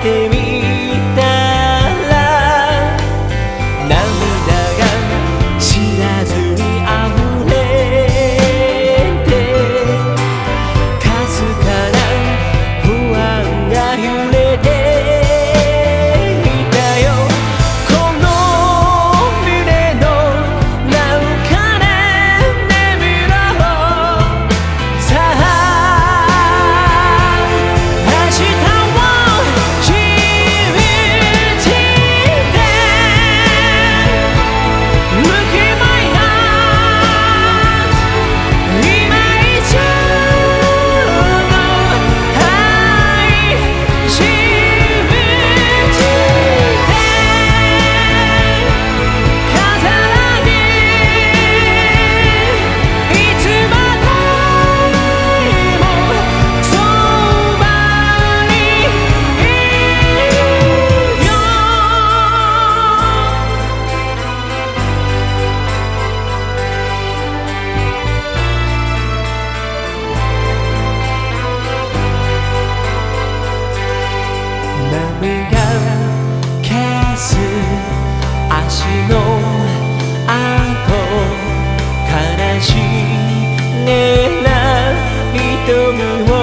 te vi す。足の跡悲しげな瞳を